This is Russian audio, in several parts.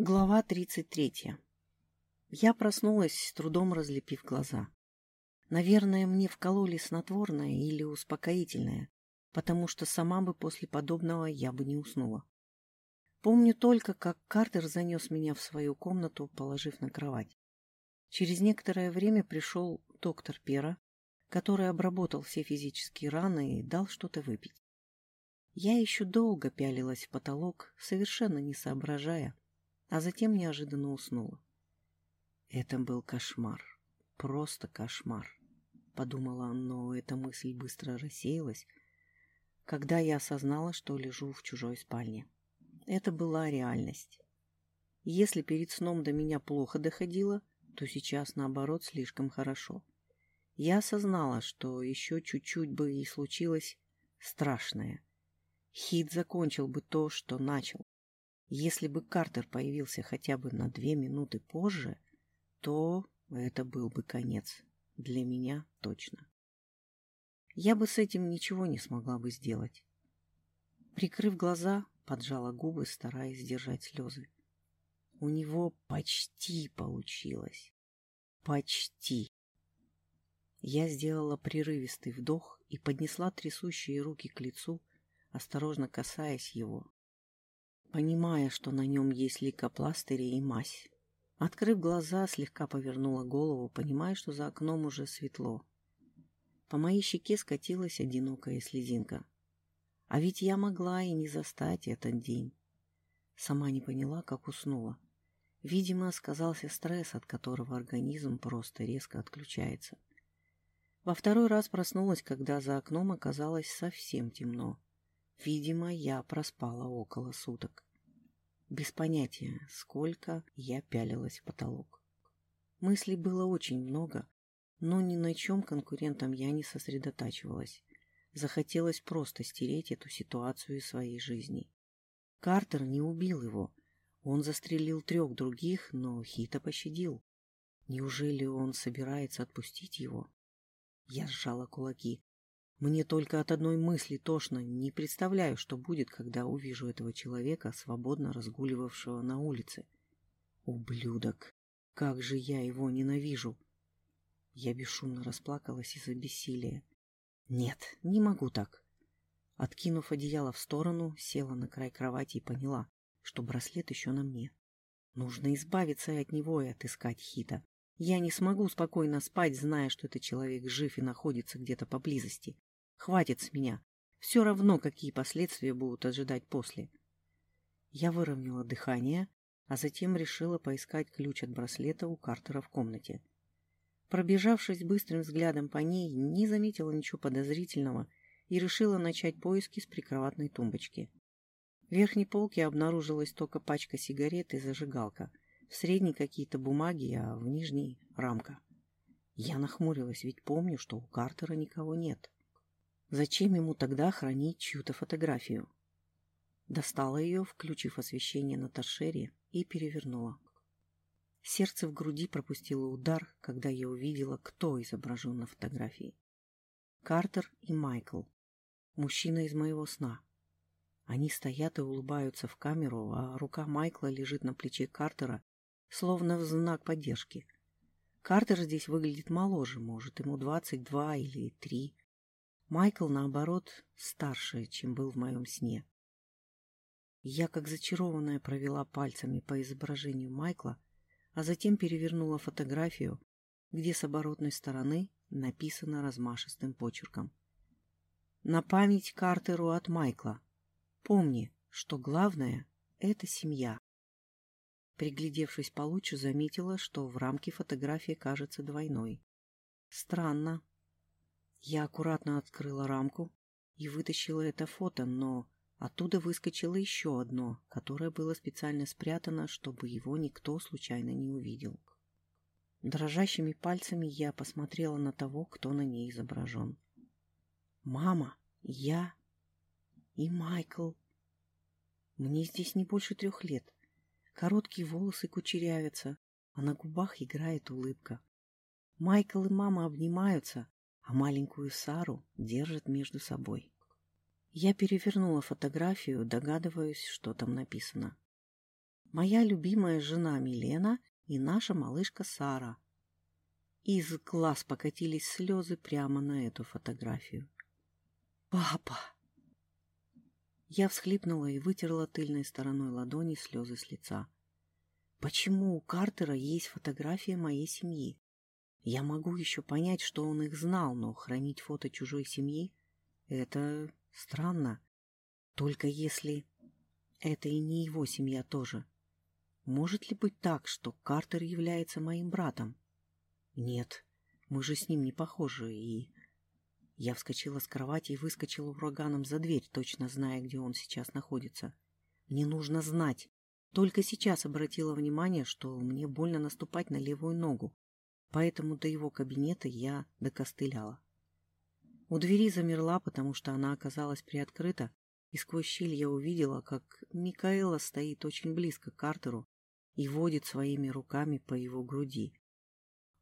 Глава 33. Я проснулась, с трудом разлепив глаза. Наверное, мне вкололи снотворное или успокоительное, потому что сама бы после подобного я бы не уснула. Помню только, как Картер занес меня в свою комнату, положив на кровать. Через некоторое время пришел доктор Пера, который обработал все физические раны и дал что-то выпить. Я еще долго пялилась в потолок, совершенно не соображая, а затем неожиданно уснула. Это был кошмар, просто кошмар, подумала, но эта мысль быстро рассеялась, когда я осознала, что лежу в чужой спальне. Это была реальность. Если перед сном до меня плохо доходило, то сейчас, наоборот, слишком хорошо. Я осознала, что еще чуть-чуть бы и случилось страшное. Хит закончил бы то, что начал. Если бы Картер появился хотя бы на две минуты позже, то это был бы конец. Для меня точно. Я бы с этим ничего не смогла бы сделать. Прикрыв глаза, поджала губы, стараясь сдержать слезы. У него почти получилось. Почти. Я сделала прерывистый вдох и поднесла трясущие руки к лицу, осторожно касаясь его, понимая, что на нем есть лейкопластыри и мазь. Открыв глаза, слегка повернула голову, понимая, что за окном уже светло. По моей щеке скатилась одинокая слезинка. А ведь я могла и не застать этот день. Сама не поняла, как уснула. Видимо, сказался стресс, от которого организм просто резко отключается. Во второй раз проснулась, когда за окном оказалось совсем темно. Видимо, я проспала около суток. Без понятия, сколько я пялилась в потолок. Мыслей было очень много, но ни на чем конкурентам я не сосредотачивалась. Захотелось просто стереть эту ситуацию из своей жизни. Картер не убил его. Он застрелил трех других, но Хита пощадил. Неужели он собирается отпустить его? Я сжала кулаки. Мне только от одной мысли тошно. Не представляю, что будет, когда увижу этого человека, свободно разгуливавшего на улице. Ублюдок! Как же я его ненавижу! Я бесшумно расплакалась из-за бессилия. Нет, не могу так. Откинув одеяло в сторону, села на край кровати и поняла, что браслет еще на мне. Нужно избавиться от него и отыскать Хита. Я не смогу спокойно спать, зная, что этот человек жив и находится где-то поблизости. Хватит с меня. Все равно, какие последствия будут ожидать после. Я выровняла дыхание, а затем решила поискать ключ от браслета у Картера в комнате. Пробежавшись быстрым взглядом по ней, не заметила ничего подозрительного и решила начать поиски с прикроватной тумбочки. В верхней полке обнаружилась только пачка сигарет и зажигалка, в средней какие-то бумаги, а в нижней — рамка. Я нахмурилась, ведь помню, что у Картера никого нет. Зачем ему тогда хранить чью-то фотографию? Достала ее, включив освещение на торшере, и перевернула. Сердце в груди пропустило удар, когда я увидела, кто изображен на фотографии. Картер и Майкл. Мужчина из моего сна. Они стоят и улыбаются в камеру, а рука Майкла лежит на плече Картера, словно в знак поддержки. Картер здесь выглядит моложе, может, ему двадцать два или три. Майкл, наоборот, старше, чем был в моем сне. Я, как зачарованная, провела пальцами по изображению Майкла, а затем перевернула фотографию, где с оборотной стороны написано размашистым почерком. На память Картеру от Майкла. Помни, что главное — это семья. Приглядевшись получше, заметила, что в рамке фотографии кажется двойной. Странно, я аккуратно открыла рамку и вытащила это фото, но оттуда выскочило еще одно, которое было специально спрятано, чтобы его никто случайно не увидел. Дрожащими пальцами я посмотрела на того, кто на ней изображен. «Мама, я и Майкл. Мне здесь не больше трех лет. Короткие волосы кучерявятся, а на губах играет улыбка. Майкл и мама обнимаются, а маленькую Сару держат между собой. Я перевернула фотографию, догадываясь, что там написано. Моя любимая жена Милена и наша малышка Сара. Из глаз покатились слезы прямо на эту фотографию. «Папа!» Я всхлипнула и вытерла тыльной стороной ладони слезы с лица. Почему у Картера есть фотография моей семьи? Я могу еще понять, что он их знал, но хранить фото чужой семьи — это странно. Только если это и не его семья тоже. Может ли быть так, что Картер является моим братом? Нет, мы же с ним не похожи, и... Я вскочила с кровати и выскочила ураганом за дверь, точно зная, где он сейчас находится. Мне нужно знать. Только сейчас обратила внимание, что мне больно наступать на левую ногу, поэтому до его кабинета я докостыляла. У двери замерла, потому что она оказалась приоткрыта, и сквозь щель я увидела, как Микаэла стоит очень близко к Картеру и водит своими руками по его груди.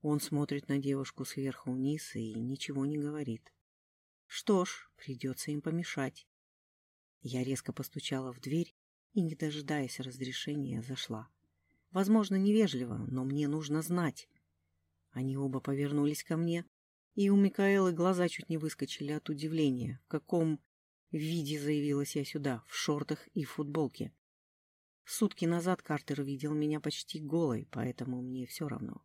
Он смотрит на девушку сверху вниз и ничего не говорит. Что ж, придется им помешать. Я резко постучала в дверь и, не дожидаясь разрешения, зашла. Возможно, невежливо, но мне нужно знать. Они оба повернулись ко мне, и у Микаэлы глаза чуть не выскочили от удивления, в каком виде заявилась я сюда, в шортах и футболке. Сутки назад Картер видел меня почти голой, поэтому мне все равно.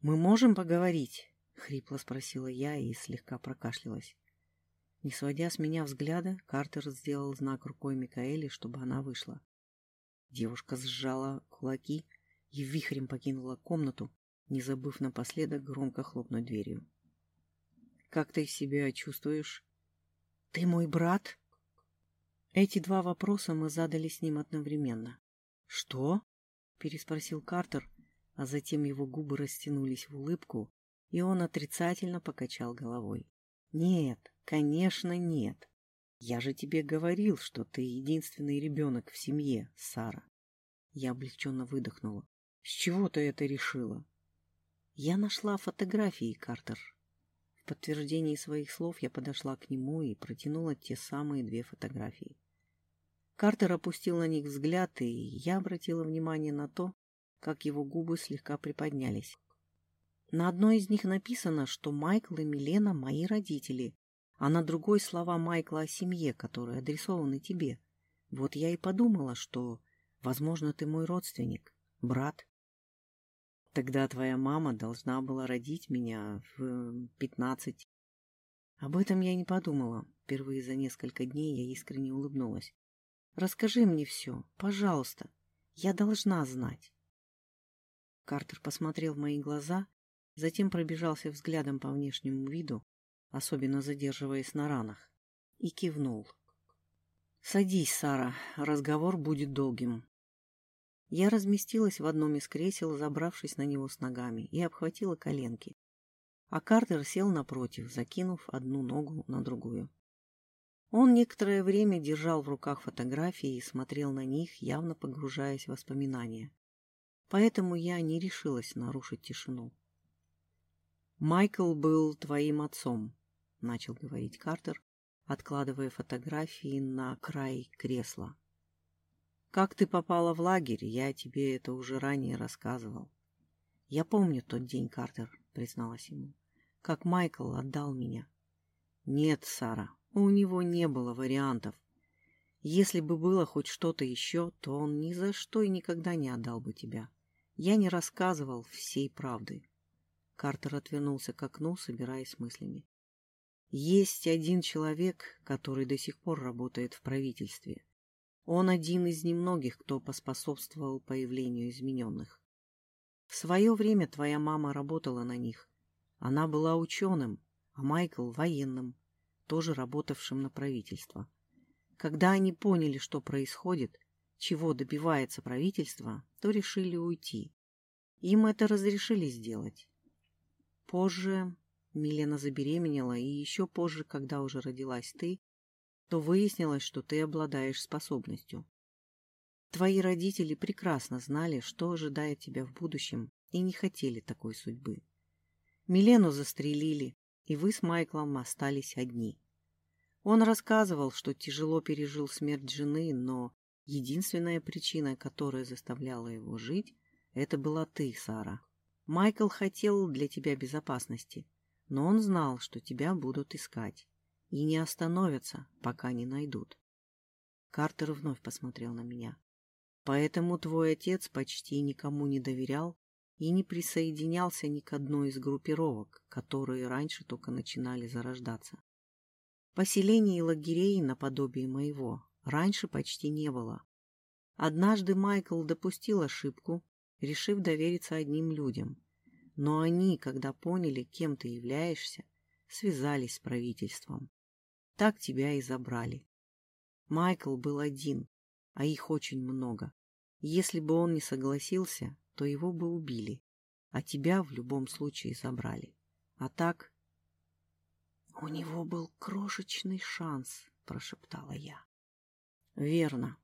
«Мы можем поговорить?» — хрипло спросила я и слегка прокашлялась. Не сводя с меня взгляда, Картер сделал знак рукой Микаэле, чтобы она вышла. Девушка сжала кулаки и вихрем покинула комнату, не забыв напоследок громко хлопнуть дверью. «Как ты себя чувствуешь?» «Ты мой брат?» Эти два вопроса мы задали с ним одновременно. «Что?» — переспросил Картер, а затем его губы растянулись в улыбку, и он отрицательно покачал головой. «Нет, конечно, нет. Я же тебе говорил, что ты единственный ребенок в семье, Сара». Я облегченно выдохнула. «С чего ты это решила?» «Я нашла фотографии, Картер». В подтверждении своих слов я подошла к нему и протянула те самые две фотографии. Картер опустил на них взгляд, и я обратила внимание на то, как его губы слегка приподнялись. На одной из них написано, что Майкл и Милена – мои родители, а на другой слова Майкла о семье, которые адресованы тебе. Вот я и подумала, что, возможно, ты мой родственник, брат. Тогда твоя мама должна была родить меня в пятнадцать. Об этом я не подумала. Впервые за несколько дней я искренне улыбнулась. Расскажи мне все, пожалуйста. Я должна знать. Картер посмотрел в мои глаза затем пробежался взглядом по внешнему виду, особенно задерживаясь на ранах, и кивнул. «Садись, Сара, разговор будет долгим». Я разместилась в одном из кресел, забравшись на него с ногами, и обхватила коленки. А Картер сел напротив, закинув одну ногу на другую. Он некоторое время держал в руках фотографии и смотрел на них, явно погружаясь в воспоминания. Поэтому я не решилась нарушить тишину. «Майкл был твоим отцом», — начал говорить Картер, откладывая фотографии на край кресла. «Как ты попала в лагерь, я тебе это уже ранее рассказывал». «Я помню тот день, Картер», — призналась ему, — «как Майкл отдал меня». «Нет, Сара, у него не было вариантов. Если бы было хоть что-то еще, то он ни за что и никогда не отдал бы тебя. Я не рассказывал всей правды». Картер отвернулся к окну, собираясь мыслями. Есть один человек, который до сих пор работает в правительстве. Он один из немногих, кто поспособствовал появлению измененных. В свое время твоя мама работала на них. Она была ученым, а Майкл — военным, тоже работавшим на правительство. Когда они поняли, что происходит, чего добивается правительство, то решили уйти. Им это разрешили сделать. Позже Милена забеременела, и еще позже, когда уже родилась ты, то выяснилось, что ты обладаешь способностью. Твои родители прекрасно знали, что ожидает тебя в будущем, и не хотели такой судьбы. Милену застрелили, и вы с Майклом остались одни. Он рассказывал, что тяжело пережил смерть жены, но Единственная причина, которая заставляла его жить, это была ты, Сара. Майкл хотел для тебя безопасности, но он знал, что тебя будут искать и не остановятся, пока не найдут. Картер вновь посмотрел на меня. Поэтому твой отец почти никому не доверял и не присоединялся ни к одной из группировок, которые раньше только начинали зарождаться. Поселений и лагерей наподобие моего раньше почти не было. Однажды Майкл допустил ошибку, решив довериться одним людям. Но они, когда поняли, кем ты являешься, связались с правительством. Так тебя и забрали. Майкл был один, а их очень много. Если бы он не согласился, то его бы убили, а тебя в любом случае забрали. А так... — У него был крошечный шанс, — прошептала я. — Верно.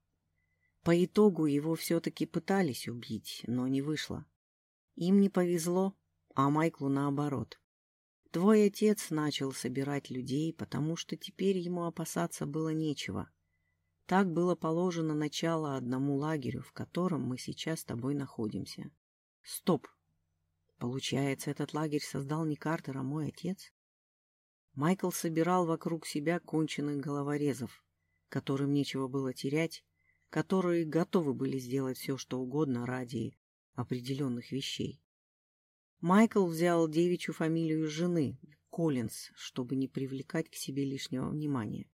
По итогу его все-таки пытались убить, но не вышло. Им не повезло, а Майклу наоборот. Твой отец начал собирать людей, потому что теперь ему опасаться было нечего. Так было положено начало одному лагерю, в котором мы сейчас с тобой находимся. Стоп! Получается, этот лагерь создал не Картер, а мой отец? Майкл собирал вокруг себя конченых головорезов, которым нечего было терять, которые готовы были сделать все, что угодно ради определенных вещей. Майкл взял девичью фамилию жены, Коллинз, чтобы не привлекать к себе лишнего внимания.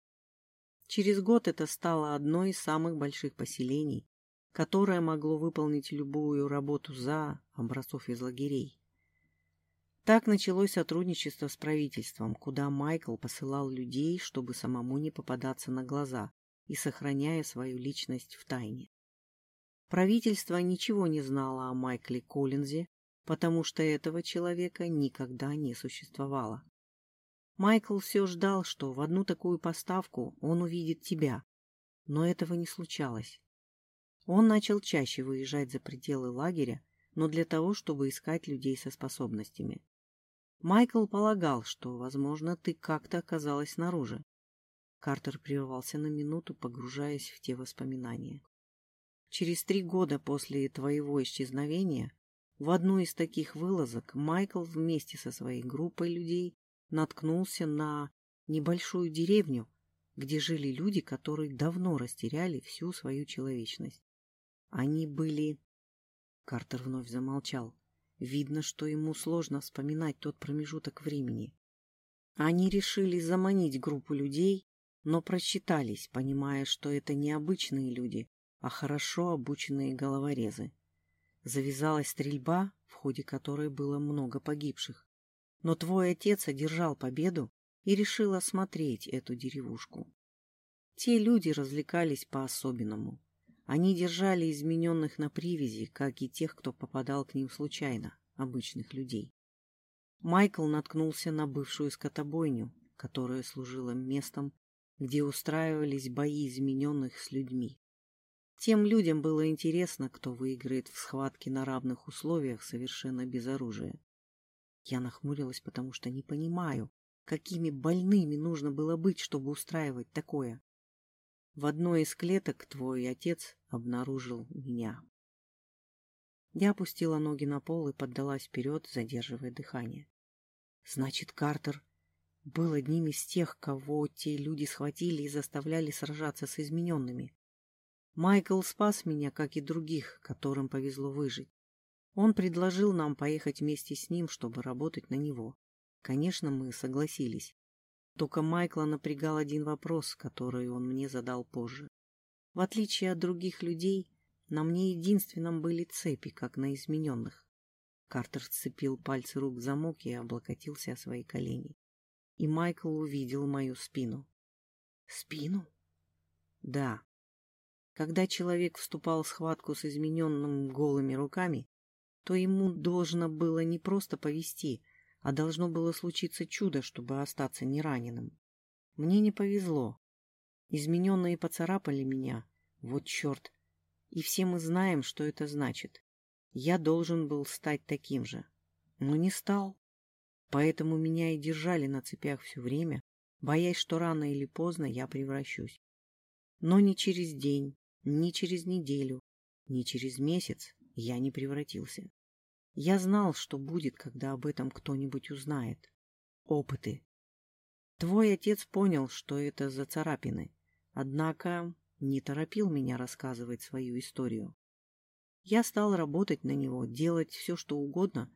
Через год это стало одной из самых больших поселений, которое могло выполнить любую работу за образцов из лагерей. Так началось сотрудничество с правительством, куда Майкл посылал людей, чтобы самому не попадаться на глаза и сохраняя свою личность в тайне. Правительство ничего не знало о Майкле Коллинзе, потому что этого человека никогда не существовало. Майкл все ждал, что в одну такую поставку он увидит тебя, но этого не случалось. Он начал чаще выезжать за пределы лагеря, но для того, чтобы искать людей со способностями. Майкл полагал, что, возможно, ты как-то оказалась снаружи. Картер прервался на минуту, погружаясь в те воспоминания. Через три года после твоего исчезновения в одну из таких вылазок Майкл вместе со своей группой людей наткнулся на небольшую деревню, где жили люди, которые давно растеряли всю свою человечность. Они были... Картер вновь замолчал. Видно, что ему сложно вспоминать тот промежуток времени. Они решили заманить группу людей, но просчитались, понимая, что это не обычные люди, а хорошо обученные головорезы. Завязалась стрельба, в ходе которой было много погибших. Но твой отец одержал победу и решил осмотреть эту деревушку. Те люди развлекались по-особенному. Они держали измененных на привязи, как и тех, кто попадал к ним случайно, обычных людей. Майкл наткнулся на бывшую скотобойню, которая служила местом, где устраивались бои измененных с людьми. Тем людям было интересно, кто выиграет в схватке на равных условиях совершенно без оружия. Я нахмурилась, потому что не понимаю, какими больными нужно было быть, чтобы устраивать такое. В одной из клеток твой отец обнаружил меня. Я опустила ноги на пол и поддалась вперед, задерживая дыхание. Значит, Картер был одним из тех, кого те люди схватили и заставляли сражаться с измененными. Майкл спас меня, как и других, которым повезло выжить. Он предложил нам поехать вместе с ним, чтобы работать на него. Конечно, мы согласились. Только Майкла напрягал один вопрос, который он мне задал позже. В отличие от других людей, на мне единственном были цепи, как на измененных. Картер сцепил пальцы рук в замок и облокотился о свои колени. И Майкл увидел мою спину. Спину? Да. Когда человек вступал в схватку с измененным голыми руками, то ему должно было не просто повести, а должно было случиться чудо, чтобы остаться нераненым. Мне не повезло. Измененные поцарапали меня. Вот черт. И все мы знаем, что это значит. Я должен был стать таким же. Но не стал. Поэтому меня и держали на цепях все время, боясь, что рано или поздно я превращусь. Но ни через день, Ни через неделю, ни через месяц я не превратился. Я знал, что будет, когда об этом кто-нибудь узнает. Опыты. Твой отец понял, что это за царапины, однако не торопил меня рассказывать свою историю. Я стал работать на него, делать все, что угодно,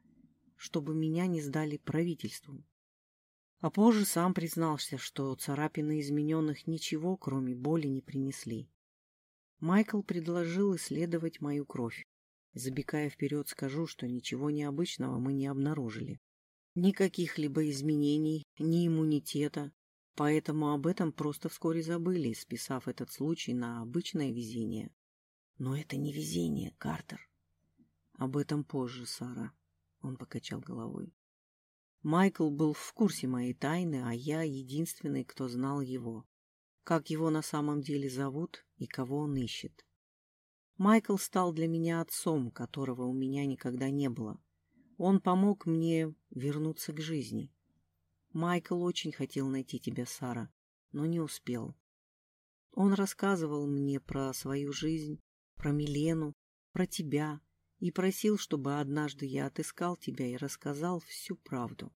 чтобы меня не сдали правительству. А позже сам признался, что царапины измененных ничего, кроме боли, не принесли. Майкл предложил исследовать мою кровь. Забегая вперед, скажу, что ничего необычного мы не обнаружили. Никаких либо изменений, ни иммунитета, поэтому об этом просто вскоре забыли, списав этот случай на обычное везение. Но это не везение, Картер. Об этом позже, Сара. Он покачал головой. Майкл был в курсе моей тайны, а я единственный, кто знал его. Как его на самом деле зовут и кого он ищет. Майкл стал для меня отцом, которого у меня никогда не было. Он помог мне вернуться к жизни. Майкл очень хотел найти тебя, Сара, но не успел. Он рассказывал мне про свою жизнь, про Милену, про тебя и просил, чтобы однажды я отыскал тебя и рассказал всю правду.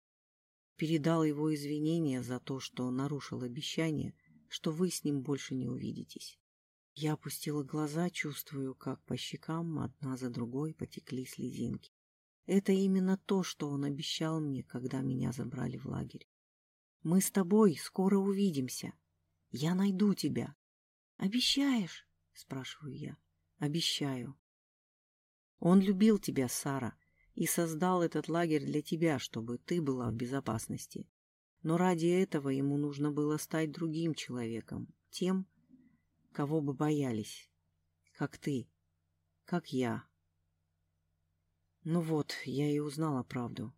Передал его извинения за то, что нарушил обещание, что вы с ним больше не увидитесь. Я опустила глаза, чувствую, как по щекам одна за другой потекли слезинки. Это именно то, что он обещал мне, когда меня забрали в лагерь. Мы с тобой скоро увидимся. Я найду тебя. Обещаешь? Спрашиваю я. Обещаю. Он любил тебя, Сара, и создал этот лагерь для тебя, чтобы ты была в безопасности. Но ради этого ему нужно было стать другим человеком, тем, кого бы боялись. Как ты. Как я. Ну вот, я и узнала правду.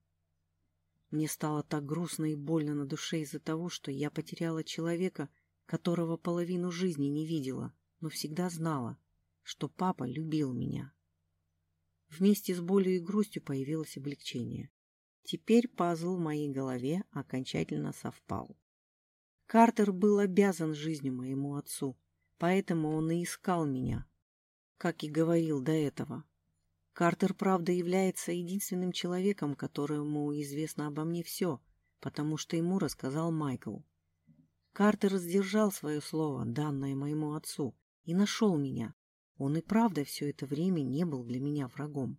Мне стало так грустно и больно на душе из-за того, что я потеряла человека, которого половину жизни не видела, но всегда знала, что папа любил меня. Вместе с болью и грустью появилось облегчение. Теперь пазл в моей голове окончательно совпал. Картер был обязан жизнью моему отцу, Поэтому он и искал меня, как и говорил до этого. Картер, правда, является единственным человеком, которому известно обо мне все, потому что ему рассказал Майкл. Картер сдержал свое слово, данное моему отцу, и нашел меня. Он и правда все это время не был для меня врагом.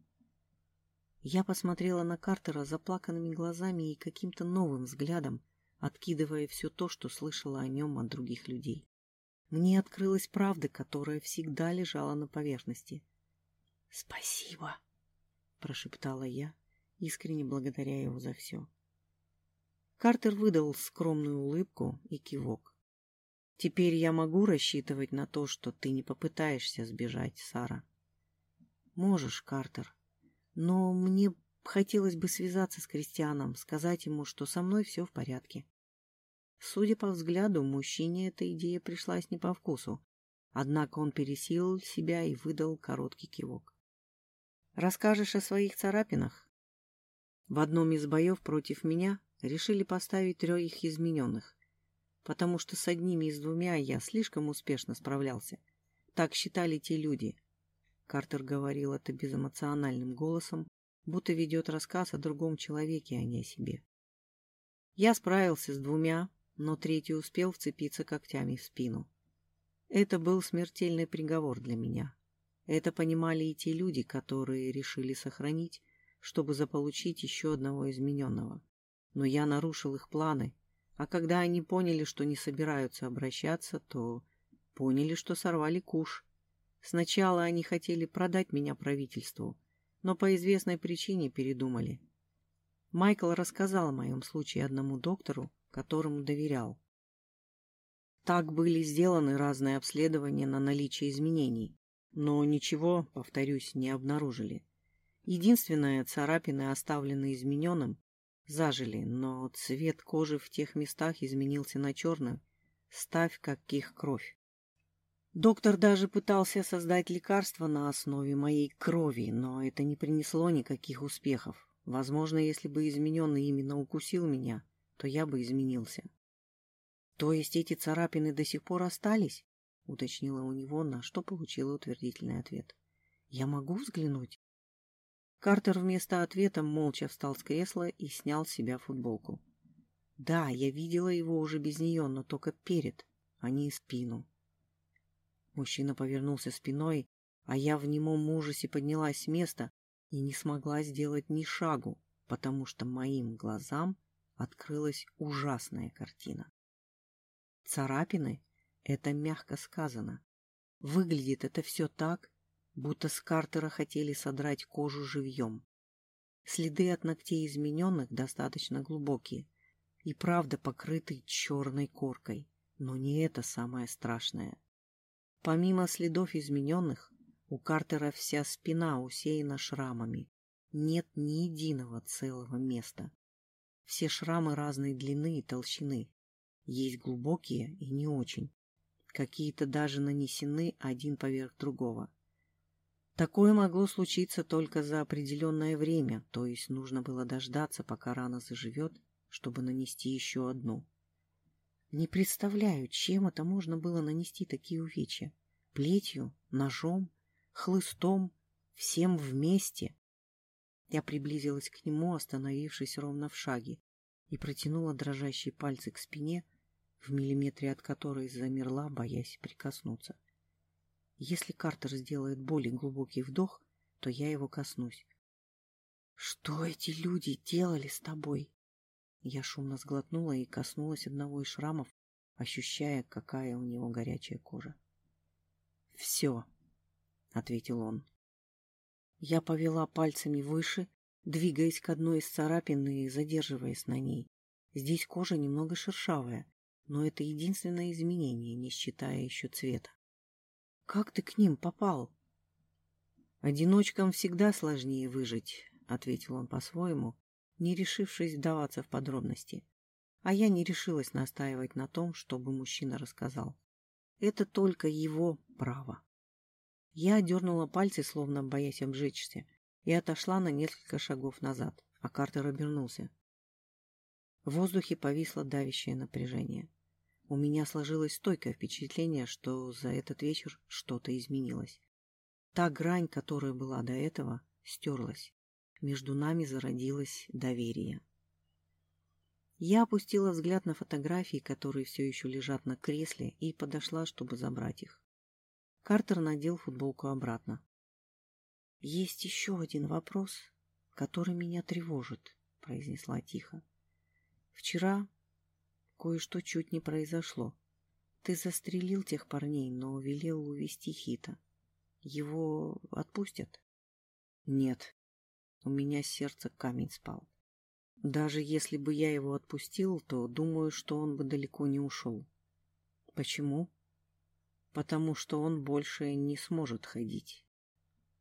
Я посмотрела на Картера заплаканными глазами и каким-то новым взглядом, откидывая все то, что слышала о нем от других людей. Мне открылась правда, которая всегда лежала на поверхности. «Спасибо!» — прошептала я, искренне благодаря его за все. Картер выдал скромную улыбку и кивок. «Теперь я могу рассчитывать на то, что ты не попытаешься сбежать, Сара?» «Можешь, Картер. Но мне хотелось бы связаться с Кристианом, сказать ему, что со мной все в порядке». Судя по взгляду, мужчине эта идея пришлась не по вкусу, однако он пересилил себя и выдал короткий кивок. «Расскажешь о своих царапинах?» В одном из боев против меня решили поставить троих измененных, потому что с одними из двумя я слишком успешно справлялся. Так считали те люди. Картер говорил это безэмоциональным голосом, будто ведет рассказ о другом человеке, а не о себе. Я справился с двумя, но третий успел вцепиться когтями в спину. Это был смертельный приговор для меня. Это понимали и те люди, которые решили сохранить, чтобы заполучить еще одного измененного. Но я нарушил их планы, а когда они поняли, что не собираются обращаться, то поняли, что сорвали куш. Сначала они хотели продать меня правительству, но по известной причине передумали. Майкл рассказал о моем случае одному доктору, которому доверял. Так были сделаны разные обследования на наличие изменений, но ничего, повторюсь, не обнаружили. Единственное, царапины, оставленные измененным, зажили, но цвет кожи в тех местах изменился на черный, ставь как их кровь. Доктор даже пытался создать лекарство на основе моей крови, но это не принесло никаких успехов. Возможно, если бы измененный именно укусил меня, то я бы изменился. То есть эти царапины до сих пор остались? уточнила у него, на что получила утвердительный ответ. «Я могу взглянуть?» Картер вместо ответа молча встал с кресла и снял с себя футболку. Да, я видела его уже без нее, но только перед, а не спину. Мужчина повернулся спиной, а я в немом ужасе поднялась с места и не смогла сделать ни шагу, потому что моим глазам открылась ужасная картина. Царапины — это мягко сказано. Выглядит это все так, будто с Картера хотели содрать кожу живьем. Следы от ногтей измененных достаточно глубокие и правда покрыты черной коркой, но не это самое страшное. Помимо следов измененных, у Картера вся спина усеяна шрамами. Нет ни единого целого места. Все шрамы разной длины и толщины. Есть глубокие и не очень. Какие-то даже нанесены один поверх другого. Такое могло случиться только за определенное время, то есть нужно было дождаться, пока рана заживет, чтобы нанести еще одну. Не представляю, чем это можно было нанести такие увечья. Плетью, ножом, хлыстом, всем вместе. Я приблизилась к нему, остановившись ровно в шаге, и протянула дрожащие пальцы к спине, в миллиметре от которой замерла, боясь прикоснуться. Если Картер сделает более глубокий вдох, то я его коснусь. «Что эти люди делали с тобой?» Я шумно сглотнула и коснулась одного из шрамов, ощущая, какая у него горячая кожа. «Все», — ответил он. Я повела пальцами выше, двигаясь к одной из царапин и задерживаясь на ней. Здесь кожа немного шершавая, но это единственное изменение, не считая еще цвета. «Как ты к ним попал?» «Одиночкам всегда сложнее выжить», — ответил он по-своему, не решившись вдаваться в подробности. А я не решилась настаивать на том, чтобы мужчина рассказал. Это только его право. Я дернула пальцы, словно боясь обжечься, и отошла на несколько шагов назад, а Картер обернулся. В воздухе повисло давящее напряжение. У меня сложилось стойкое впечатление, что за этот вечер что-то изменилось. Та грань, которая была до этого, стерлась. Между нами зародилось доверие. Я опустила взгляд на фотографии, которые все еще лежат на кресле, и подошла, чтобы забрать их. Картер надел футболку обратно. «Есть еще один вопрос, который меня тревожит», — произнесла тихо. «Вчера кое-что чуть не произошло. Ты застрелил тех парней, но велел увести Хита. Его отпустят?» «Нет», у меня сердце камень спал. Даже если бы я его отпустил, то думаю, что он бы далеко не ушел. Почему? Потому что он больше не сможет ходить.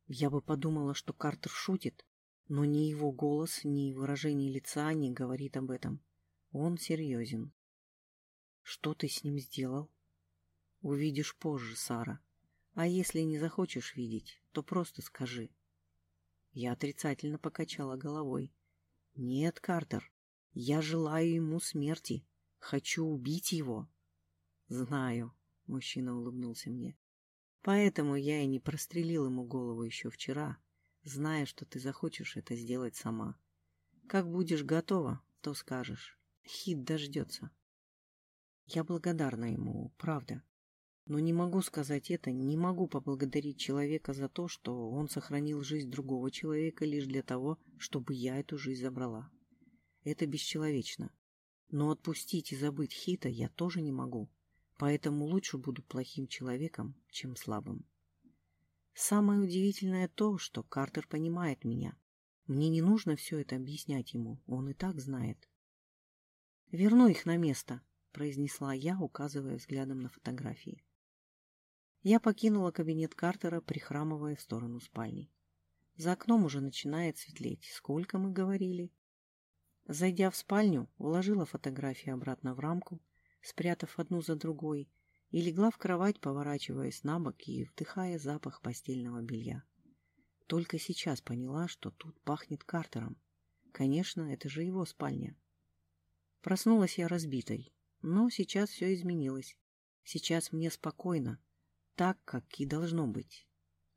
Я бы подумала, что Картер шутит, но ни его голос, ни выражение лица не говорит об этом. Он серьезен. Что ты с ним сделал? Увидишь позже, Сара. А если не захочешь видеть, то просто скажи. Я отрицательно покачала головой. «Нет, Картер, я желаю ему смерти. Хочу убить его». «Знаю», — мужчина улыбнулся мне. «Поэтому я и не прострелил ему голову еще вчера, зная, что ты захочешь это сделать сама. Как будешь готова, то скажешь. Хит дождется». Я благодарна ему, правда. Но не могу сказать это, не могу поблагодарить человека за то, что он сохранил жизнь другого человека лишь для того, чтобы я эту жизнь забрала. Это бесчеловечно. Но отпустить и забыть Хита я тоже не могу, поэтому лучше буду плохим человеком, чем слабым. Самое удивительное то, что Картер понимает меня. Мне не нужно все это объяснять ему, он и так знает. «Верну их на место», — произнесла я, указывая взглядом на фотографии. Я покинула кабинет Картера, прихрамывая в сторону спальни. За окном уже начинает светлеть. Сколько мы говорили? Зайдя в спальню, уложила фотографии обратно в рамку, спрятав одну за другой, и легла в кровать, поворачиваясь на бок и вдыхая запах постельного белья. Только сейчас поняла, что тут пахнет Картером. Конечно, это же его спальня. Проснулась я разбитой, но сейчас все изменилось. Сейчас мне спокойно, так, как и должно быть.